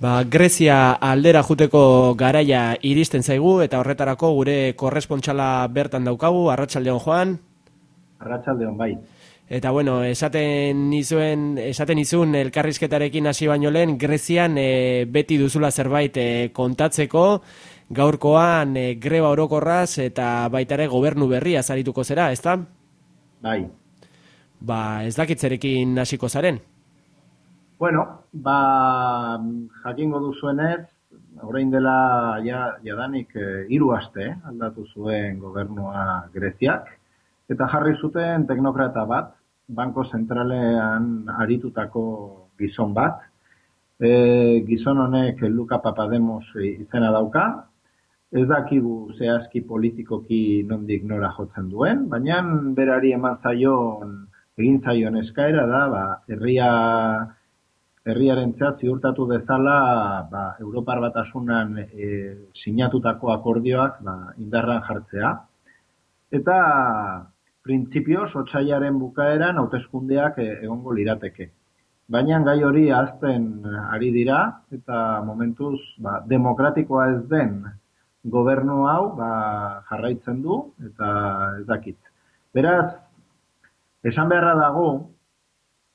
Ba, Grezia aldera juteko garaia iristen zaigu eta horretarako gure korrespontxala bertan daukagu, Arratsaldeon Joan. Arratsaldeon bai. Eta bueno, esaten nizuen, esaten nizun elkarrizketarekin hasi baino lehen Grezian e, beti duzula zerbait e, kontatzeko, gaurkoan e, greba orokorraz eta baita ere gobernu berria zarituko zera, ezta? Bai. Ba, ez dakitzerekin hasiko zaren. Bueno, ba, jakingo duzuenez, orain dela ja, jadanik e, hiru aste aldatu zuen gobernua Greziak, eta jarri zuten teknokrata bat, Banko Zentralean aritutako gizon bat, e, gizon honek Luka Papademos izena dauka, ez dakigu zehazki politikoki nondik nora jotzen duen, baina berari eman zaion, egin zaion eskaera da, ba, herria herriaren ziurtatu dezala ba, Europar batasunan e, sinatutako akordioak ba, indarran jartzea. Eta printzipioz, otxaiaren bukaeran hauteskundeak e, egongo lirateke. Baina gai hori azten ari dira eta momentuz ba, demokratikoa ez den gobernu hau ba, jarraitzen du eta ez dakit. Beraz, esan beharra dago,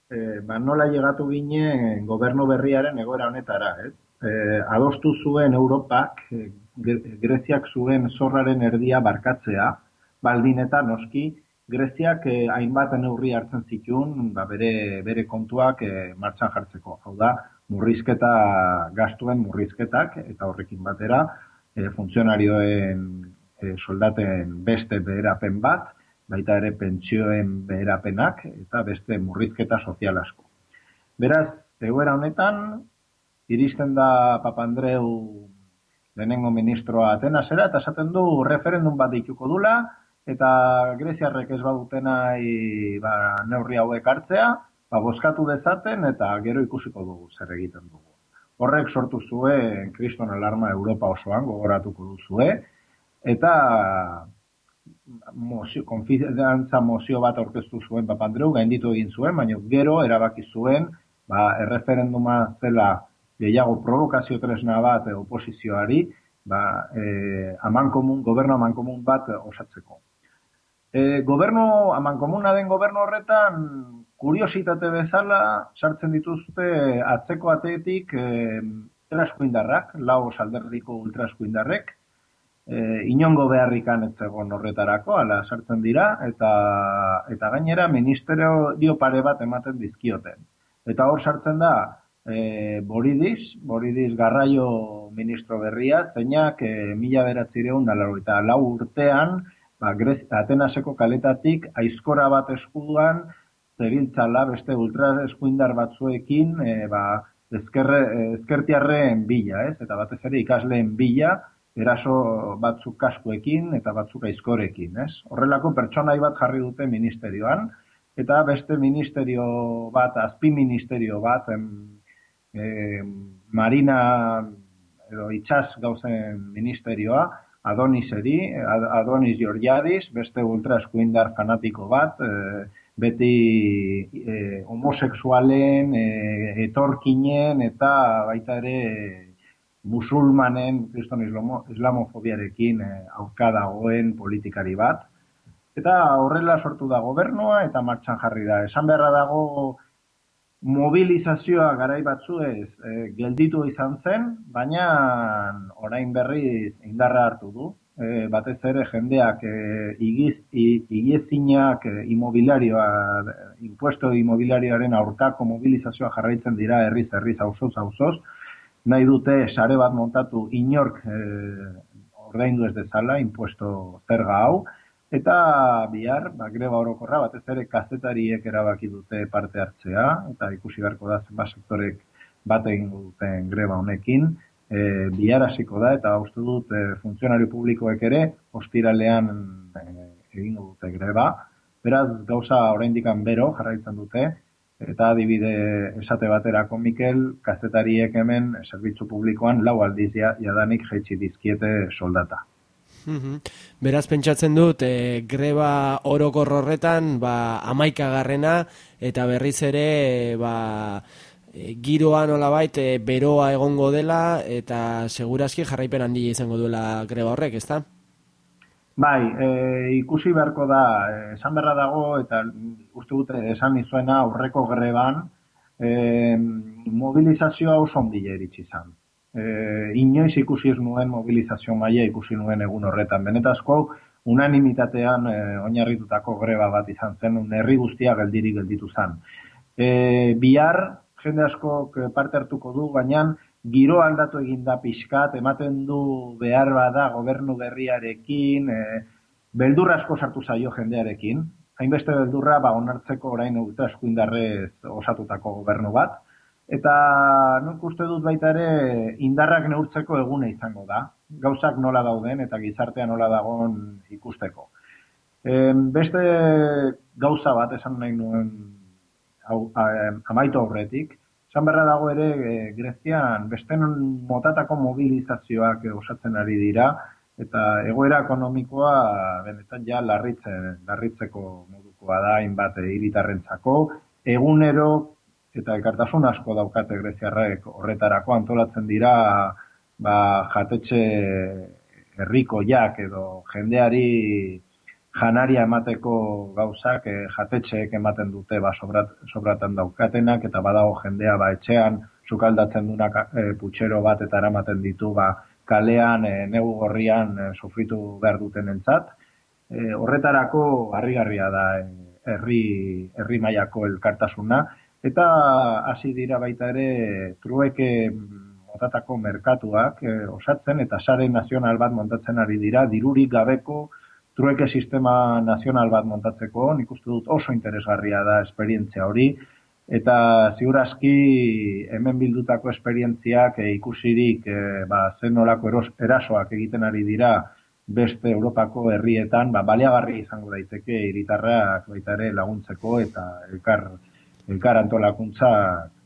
e, ba, nola llegatu ginen gobernu berriaren egoera honetara, ez? E, adostu zuen Europak, e, Greziak zuen zorraren erdia barkatzea, baldin eta noski, Greziak e, hainbat neurri hartzen zituen, ba, bere, bere kontuak e, martxan jartzeko. Hau da, murrizketa gastuen murrizketak, eta horrekin batera, e, funtzionarioen e, soldaten beste beherapen bat, baita ere pentsioen beherapenak eta beste murrizketa sozial asko. Beraz, egoera honetan, iristen da Papandreu lehenengo ministroa Atenasera, eta esaten du referendum bat dituko dula, eta Greziarrek ez badutena ba, neurri hauek hartzea, ba, boskatu dezaten eta gero ikusiko dugu zer egiten dugu. Horrek sortu zuen kriston alarma Europa osoan, gogoratuko duzue, eta mozio, konfidantza mozio bat aurkeztu zuen Papandreu, gainditu egin zuen, baina gero erabaki zuen, ba, erreferenduma zela gehiago provokazio tresna bat e, oposizioari, ba, e, aman komun, gobernu aman komun bat osatzeko. E, gobernu, aman komuna den gobernu horretan, kuriositate bezala, sartzen dituzte atzeko ateetik e, ultraskuindarrak, lau salderdiko ultraskuindarrek, e, inongo beharrikan ez zegoen horretarako, ala sartzen dira, eta, eta gainera ministerio dio pare bat ematen dizkioten. Eta hor sartzen da, e, Boridiz, Boridiz garraio ministro berria, zeinak e, mila beratzireun eta lau urtean, ba, Grez, Atenaseko kaletatik, aizkora bat eskuduan, zebiltzala beste ultra eskuindar batzuekin, e, ba, ezkerre, ezkertiarren bila, ez? Eta batez ere ikasleen bila, eraso batzuk kaskuekin eta batzuk aizkorekin, ez? Horrelako pertsonai bat jarri dute ministerioan, eta beste ministerio bat, azpi ministerio bat, em, marina edo itxas gauzen ministerioa, Adoniseri, Adonis Georgiadis, beste ultra eskuindar fanatiko bat, e, beti e, homosexualen, e, etorkinen eta baita ere musulmanen kriston islamofobiarekin e, auka dagoen politikari bat. Eta horrela sortu da gobernua eta martxan jarri da. Esan beharra dago mobilizazioa garai batzu ez e, gelditu izan zen, baina orain berri indarra hartu du. E, batez ere jendeak e, igiz, igiezinak e, imobiliarioa, impuesto imobiliarioaren aurkako mobilizazioa jarraitzen dira herriz herriz auzoz auzoz, nahi dute sare bat montatu inork e, ordaindu ez dezala, impuesto zerga hau, eta bihar, ba, greba orokorra, batez ere kazetariek erabaki dute parte hartzea, eta ikusi beharko da zenba sektorek bat egin duten greba honekin, e, bihar hasiko da, eta uste dut e, funtzionario publikoek ere, ostiralean e, egin dute greba, beraz gauza oraindikan bero jarraitzen dute, Eta adibide esate baterako Mikel, kazetariek hemen zerbitzu publikoan lau aldizia jadanik jaitsi dizkiete soldata. Beraz pentsatzen dut, e, greba orokor horretan, ba, amaika garrena, eta berriz ere, ba, e, giroa nolabait e, beroa egongo dela eta segurazki jarraipen handi izango duela greba horrek, ezta? Bai, e, ikusi beharko da, e, esan berra dago eta uste dute esan izuena aurreko greban e, mobilizazioa oso ondile eritsi izan. E, inoiz ikusi ez nuen mobilizazio maia ikusi nuen egun horretan. Benetazko, unanimitatean e, oinarritutako greba bat izan zen, herri guztia geldiri gelditu zen. E, bihar, jende asko parte hartuko du, baina giro aldatu egin da pixkat, ematen du behar bada gobernu berriarekin, e, beldur asko sartu zaio jendearekin, hainbeste beldurra ba onartzeko orain ultra eskuindarrez osatutako gobernu bat, eta nuk uste dut baita ere indarrak neurtzeko egune izango da, gauzak nola dauden eta gizartea nola dagon ikusteko. E, beste gauza bat esan nahi nuen hau, amaitu horretik, Zan berra dago ere, e, Grezian, beste motatako mobilizazioak osatzen ari dira, eta egoera ekonomikoa benetan ja larritzen, larritzeko modukoa da, inbat hiritarrentzako. Egunero eta ekartasun asko daukate Greziarrek horretarako antolatzen dira ba, jatetxe herriko jak edo jendeari janaria emateko gauzak e, jatetxeek ematen dute ba, sobrat, sobratan daukatenak eta badago jendea ba, etxean sukaldatzen duna e, putxero bat eta eramaten ditu ba, kalean e, negu gorrian e, sufritu behar duten entzat. E, horretarako harrigarria da herri, herri maiako elkartasuna eta hasi dira baita ere trueke motatako merkatuak e, osatzen eta sare nazional bat montatzen ari dira dirurik gabeko trueke sistema nazional bat montatzeko, nik uste dut oso interesgarria da esperientzia hori, eta ziurazki hemen bildutako esperientziak e, ikusirik e, ba, zen nolako erasoak egiten ari dira beste Europako herrietan, ba, baliagarri izango daiteke hiritarrak baita ere laguntzeko eta elkar, elkar antolakuntza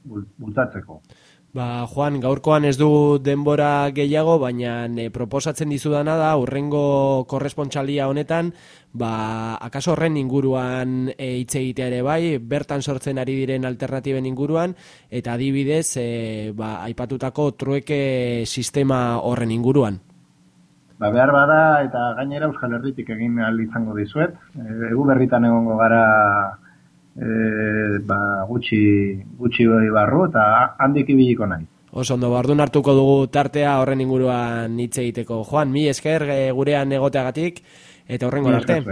bultatzeko. Ba, Juan, gaurkoan ez du denbora gehiago, baina e, proposatzen dizudana da, urrengo korrespontxalia honetan, ba, akaso horren inguruan e, hitz egitea ere bai, bertan sortzen ari diren alternatiben inguruan, eta adibidez, e, ba, aipatutako trueke sistema horren inguruan. Ba, behar bada, eta gainera Euskal Herritik egin izango dizuet, e, egu berritan egongo gara e, ba, gutxi, gutxi barru eta handik ibiliko nahi. Oso ondo, bardun hartuko dugu tartea horren inguruan hitz egiteko. Juan, mi esker e, gurean egoteagatik eta horren arte.